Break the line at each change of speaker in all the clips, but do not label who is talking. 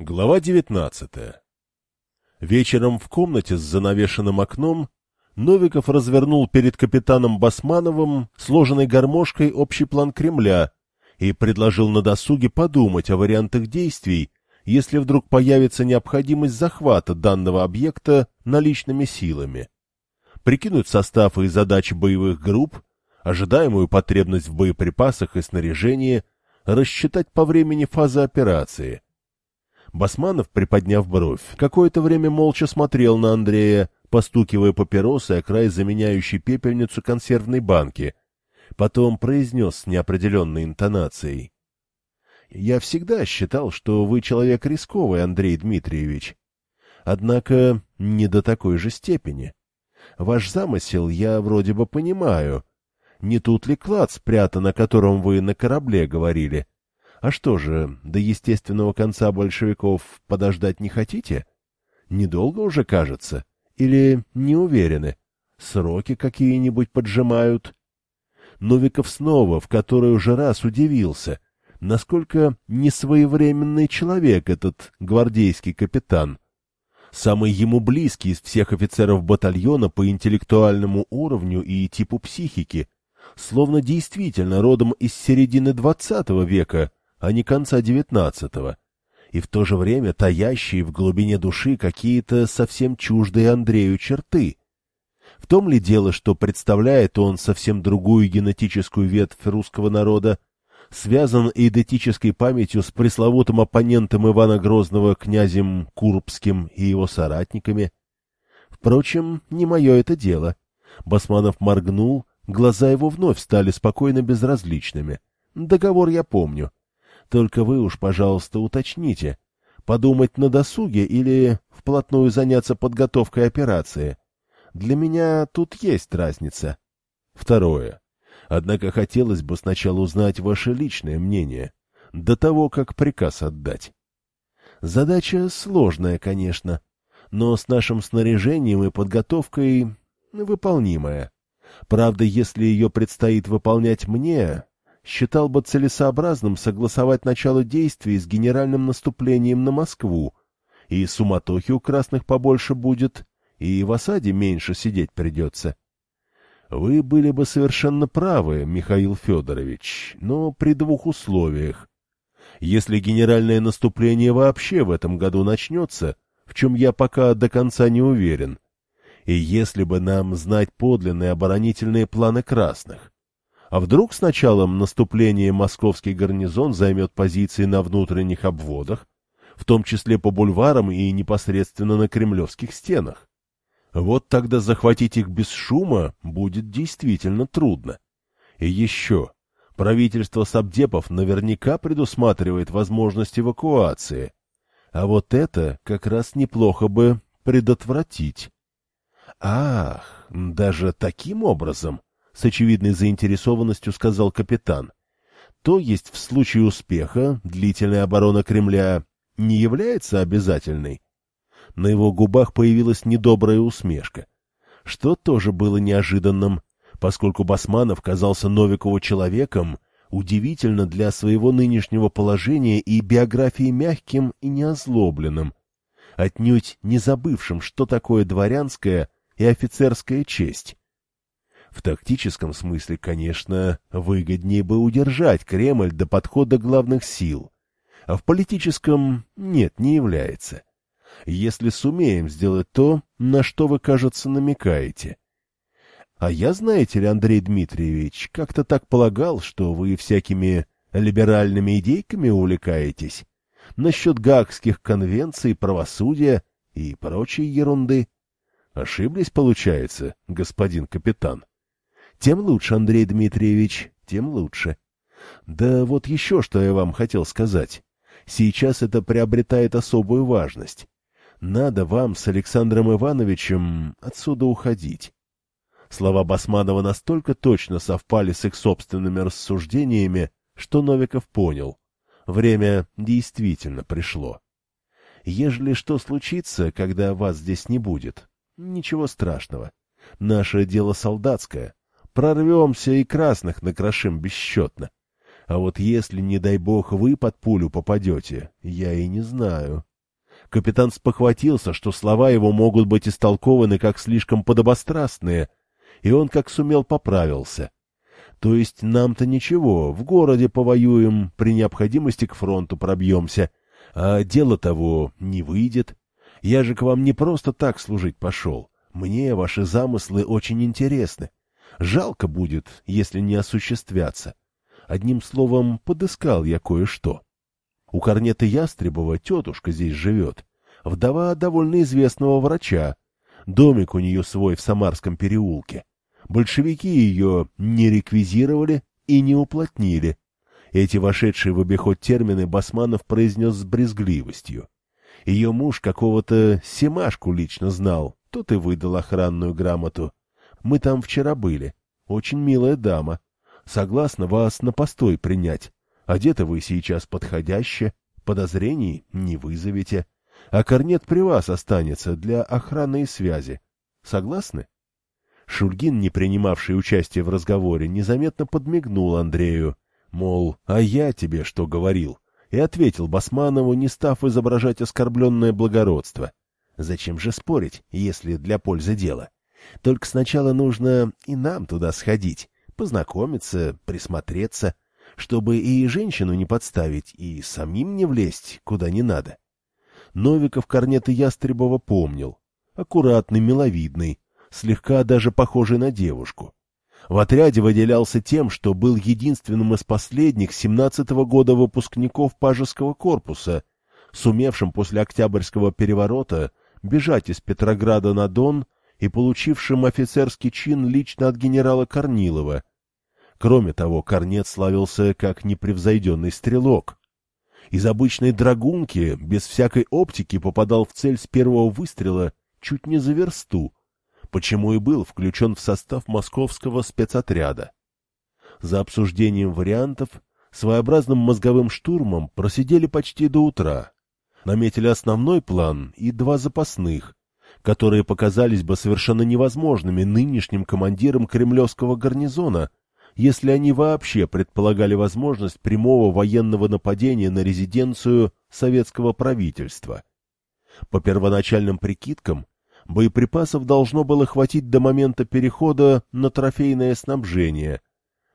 Глава девятнадцатая Вечером в комнате с занавешенным окном Новиков развернул перед капитаном Басмановым сложенной гармошкой общий план Кремля и предложил на досуге подумать о вариантах действий, если вдруг появится необходимость захвата данного объекта наличными силами. Прикинуть состав и задачи боевых групп, ожидаемую потребность в боеприпасах и снаряжении, рассчитать по времени фазы операции – Басманов, приподняв бровь, какое-то время молча смотрел на Андрея, постукивая папиросой о край заменяющей пепельницу консервной банки. Потом произнес с неопределенной интонацией. — Я всегда считал, что вы человек рисковый, Андрей Дмитриевич. Однако не до такой же степени. Ваш замысел я вроде бы понимаю. Не тут ли клад спрятан, о котором вы на корабле говорили? — а что же, до естественного конца большевиков подождать не хотите? Недолго уже, кажется? Или не уверены? Сроки какие-нибудь поджимают? Новиков снова в который уже раз удивился, насколько несвоевременный человек этот гвардейский капитан. Самый ему близкий из всех офицеров батальона по интеллектуальному уровню и типу психики, словно действительно родом из середины двадцатого века — а не конца девятнадцатого, и в то же время таящие в глубине души какие-то совсем чуждые Андрею черты. В том ли дело, что представляет он совсем другую генетическую ветвь русского народа, связан идентической памятью с пресловутым оппонентом Ивана Грозного князем Курбским и его соратниками? Впрочем, не мое это дело. Басманов моргнул, глаза его вновь стали спокойно безразличными. Договор я помню. Только вы уж, пожалуйста, уточните, подумать на досуге или вплотную заняться подготовкой операции. Для меня тут есть разница. Второе. Однако хотелось бы сначала узнать ваше личное мнение, до того, как приказ отдать. Задача сложная, конечно, но с нашим снаряжением и подготовкой выполнимая. Правда, если ее предстоит выполнять мне, считал бы целесообразным согласовать начало действий с генеральным наступлением на Москву, и суматохи у красных побольше будет, и в осаде меньше сидеть придется. Вы были бы совершенно правы, Михаил Федорович, но при двух условиях. Если генеральное наступление вообще в этом году начнется, в чем я пока до конца не уверен, и если бы нам знать подлинные оборонительные планы красных, а вдруг с началом наступления московский гарнизон займет позиции на внутренних обводах, в том числе по бульварам и непосредственно на кремлевских стенах? Вот тогда захватить их без шума будет действительно трудно. И еще, правительство Сабдепов наверняка предусматривает возможность эвакуации, а вот это как раз неплохо бы предотвратить. Ах, даже таким образом? С очевидной заинтересованностью сказал капитан. То есть в случае успеха длительная оборона Кремля не является обязательной? На его губах появилась недобрая усмешка, что тоже было неожиданным, поскольку Басманов казался Новикову человеком, удивительно для своего нынешнего положения и биографии мягким и неозлобленным, отнюдь не забывшим, что такое дворянская и офицерская честь. В тактическом смысле, конечно, выгоднее бы удержать Кремль до подхода главных сил, а в политическом нет, не является. Если сумеем сделать то, на что вы, кажется, намекаете. А я, знаете ли, Андрей Дмитриевич, как-то так полагал, что вы всякими либеральными идейками увлекаетесь насчет гаагских конвенций, правосудия и прочей ерунды. Ошиблись, получается, господин капитан? Тем лучше, Андрей Дмитриевич, тем лучше. Да вот еще что я вам хотел сказать. Сейчас это приобретает особую важность. Надо вам с Александром Ивановичем отсюда уходить. Слова Басманова настолько точно совпали с их собственными рассуждениями, что Новиков понял. Время действительно пришло. Ежели что случится, когда вас здесь не будет, ничего страшного. Наше дело солдатское. Прорвемся и красных накрошим бесчетно. А вот если, не дай бог, вы под пулю попадете, я и не знаю. Капитан спохватился, что слова его могут быть истолкованы как слишком подобострастные, и он как сумел поправился. То есть нам-то ничего, в городе повоюем, при необходимости к фронту пробьемся, а дело того не выйдет. Я же к вам не просто так служить пошел. Мне ваши замыслы очень интересны. Жалко будет, если не осуществятся. Одним словом, подыскал я кое-что. У Корнета Ястребова тетушка здесь живет, вдова довольно известного врача. Домик у нее свой в Самарском переулке. Большевики ее не реквизировали и не уплотнили. Эти вошедшие в обиход термины Басманов произнес с брезгливостью. Ее муж какого-то Семашку лично знал, тот и выдал охранную грамоту. Мы там вчера были. Очень милая дама. Согласна вас на постой принять. Одеты вы сейчас подходяще, подозрений не вызовете, а корнет при вас останется для охраны и связи. Согласны? Шульгин, не принимавший участия в разговоре, незаметно подмигнул Андрею, мол, а я тебе что говорил, и ответил Басманову, не став изображать оскорбленное благородство. Зачем же спорить, если для пользы дела? Только сначала нужно и нам туда сходить, познакомиться, присмотреться — чтобы и женщину не подставить, и самим не влезть, куда не надо. Новиков корнета Ястребова помнил. Аккуратный, миловидный, слегка даже похожий на девушку. В отряде выделялся тем, что был единственным из последних семнадцатого года выпускников Пажеского корпуса, сумевшим после Октябрьского переворота бежать из Петрограда на Дон и получившим офицерский чин лично от генерала Корнилова, Кроме того, Корнет славился как непревзойденный стрелок. Из обычной драгунки, без всякой оптики, попадал в цель с первого выстрела чуть не за версту, почему и был включен в состав московского спецотряда. За обсуждением вариантов, своеобразным мозговым штурмом просидели почти до утра. Наметили основной план и два запасных, которые показались бы совершенно невозможными нынешним командирам кремлевского гарнизона, если они вообще предполагали возможность прямого военного нападения на резиденцию советского правительства. По первоначальным прикидкам, боеприпасов должно было хватить до момента перехода на трофейное снабжение,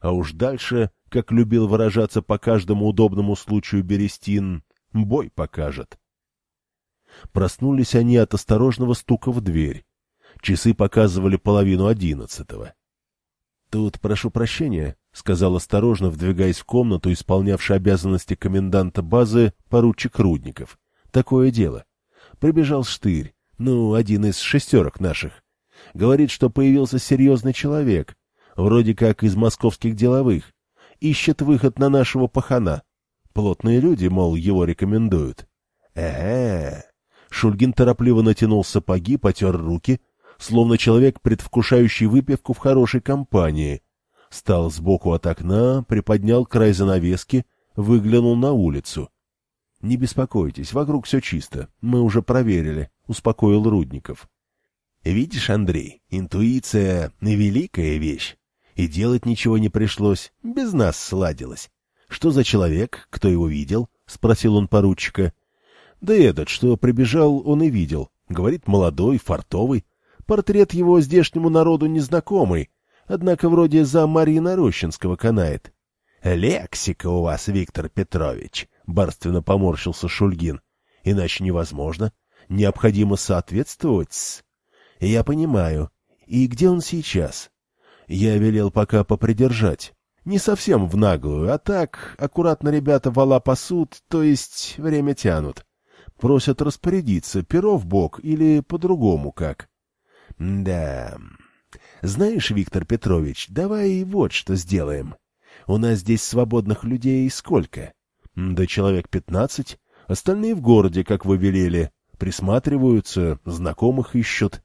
а уж дальше, как любил выражаться по каждому удобному случаю Берестин, бой покажет. Проснулись они от осторожного стука в дверь. Часы показывали половину одиннадцатого. «Тут прошу прощения», — сказал осторожно, вдвигаясь в комнату, исполнявший обязанности коменданта базы, поручик Рудников. «Такое дело. Прибежал Штырь, ну, один из шестерок наших. Говорит, что появился серьезный человек, вроде как из московских деловых. Ищет выход на нашего пахана. Плотные люди, мол, его рекомендуют». «Э-э-э!» Шульгин торопливо натянул сапоги, потер руки, словно человек, предвкушающий выпивку в хорошей компании. Стал сбоку от окна, приподнял край занавески, выглянул на улицу. — Не беспокойтесь, вокруг все чисто, мы уже проверили, — успокоил Рудников. — Видишь, Андрей, интуиция — великая вещь. И делать ничего не пришлось, без нас сладилось. Что за человек, кто его видел? — спросил он поручика. — Да этот, что прибежал, он и видел. Говорит, молодой, фартовый, Портрет его здешнему народу незнакомый, однако вроде за Марина Рощинского канает. — Лексика у вас, Виктор Петрович! — барственно поморщился Шульгин. — Иначе невозможно. Необходимо соответствовать. — Я понимаю. И где он сейчас? Я велел пока попридержать. Не совсем в наглую, а так, аккуратно ребята вала пасут, то есть время тянут. Просят распорядиться, перо в бок или по-другому как. Да. Знаешь, Виктор Петрович, давай вот что сделаем. У нас здесь свободных людей сколько? Да человек пятнадцать. Остальные в городе, как вы велели. Присматриваются, знакомых ищут.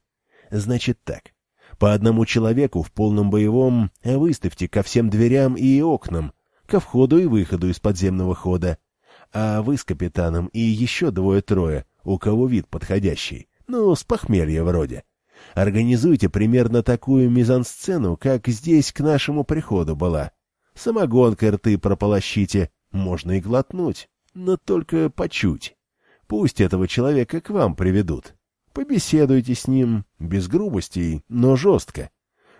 Значит так. По одному человеку в полном боевом выставьте ко всем дверям и окнам, ко входу и выходу из подземного хода. А вы с капитаном и еще двое-трое, у кого вид подходящий. Ну, с похмелья вроде. Организуйте примерно такую мизансцену, как здесь к нашему приходу была. Самогонкой рты прополощите, можно и глотнуть, но только по чуть. Пусть этого человека к вам приведут. Побеседуйте с ним, без грубостей, но жестко.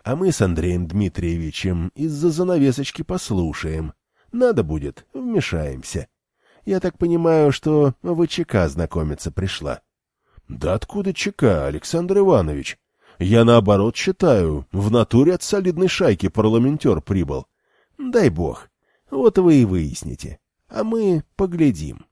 А мы с Андреем Дмитриевичем из-за занавесочки послушаем. Надо будет, вмешаемся. Я так понимаю, что в ЧК знакомиться пришла. — Да откуда ЧК, Александр Иванович? Я, наоборот, считаю, в натуре от солидной шайки парламентер прибыл. Дай бог. Вот вы и выясните. А мы поглядим.